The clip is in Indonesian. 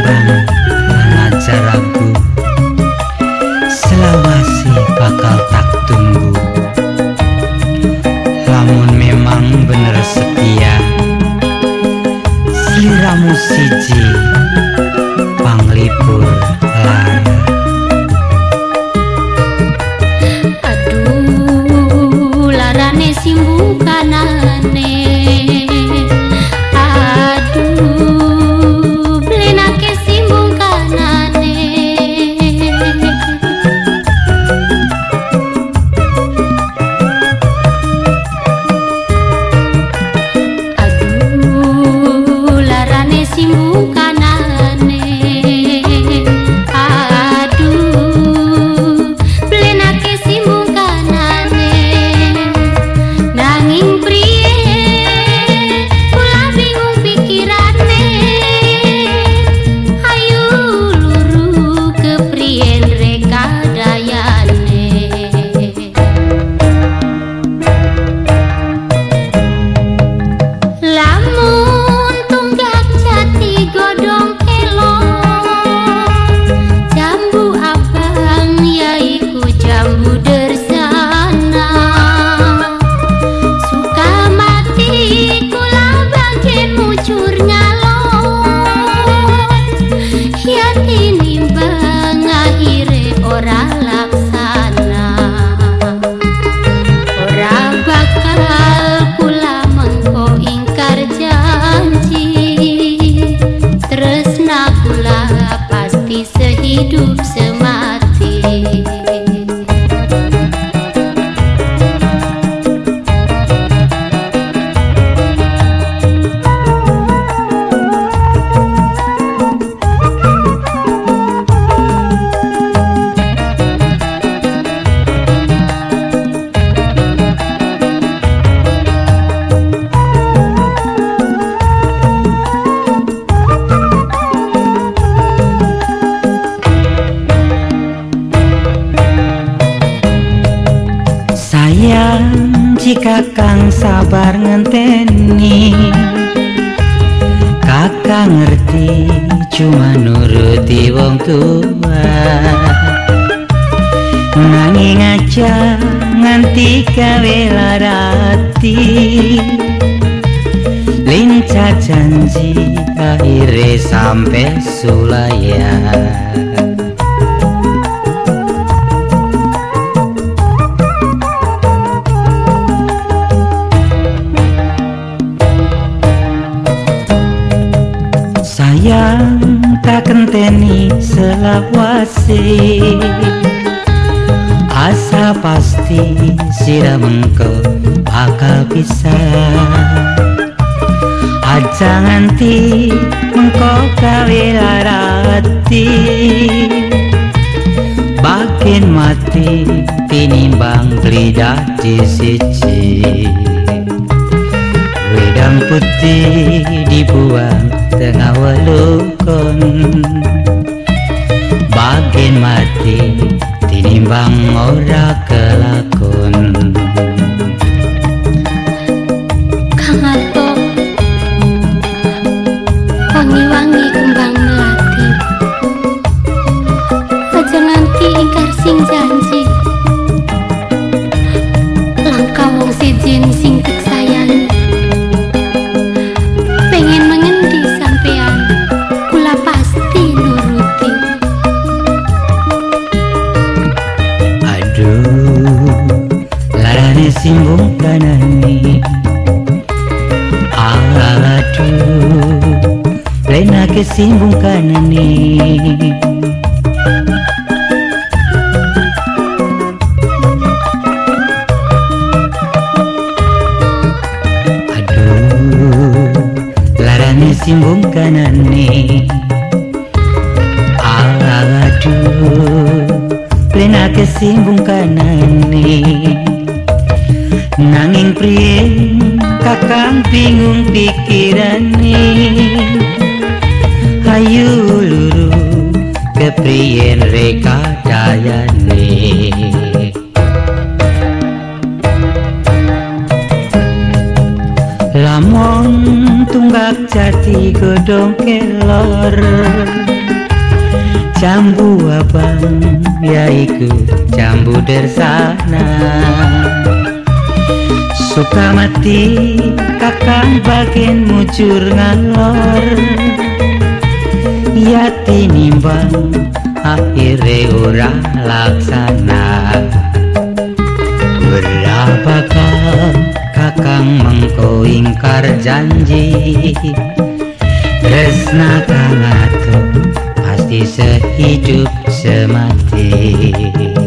Bambang Pengacara Do. Jika Kang sabar ngenteni kakak ngerti cuma nuruti wong tua. Nanging aja nganti gawe larati. Lincah janji akhirnya sampai sulaya kenteni selawase asa pasti sira mengko bakal bisa. Aja nganti mengko gawe larati. Bagian mati tinimbang lidah di siji. Wedang putih dibuang වෙත නවලු කොන් භාගෙන් මැති තිනිබම් ඔරක సింగుతనని ఆటు వెనక సింగు కనని simbungkanane aduh plenake simbungkanane Nanging priye kakang bingung pikirane. Ayu luru kepriye reka dayane. Lamong tunggak jati godong kelor. Jambu abang yaiku jambu dersana. sana Suka mati kakang bagian mucur ngalor Yati nimbang akhirnya ora laksana. Berapakah kakang mengko ingkar janji? Resna kang pasti sehidup semati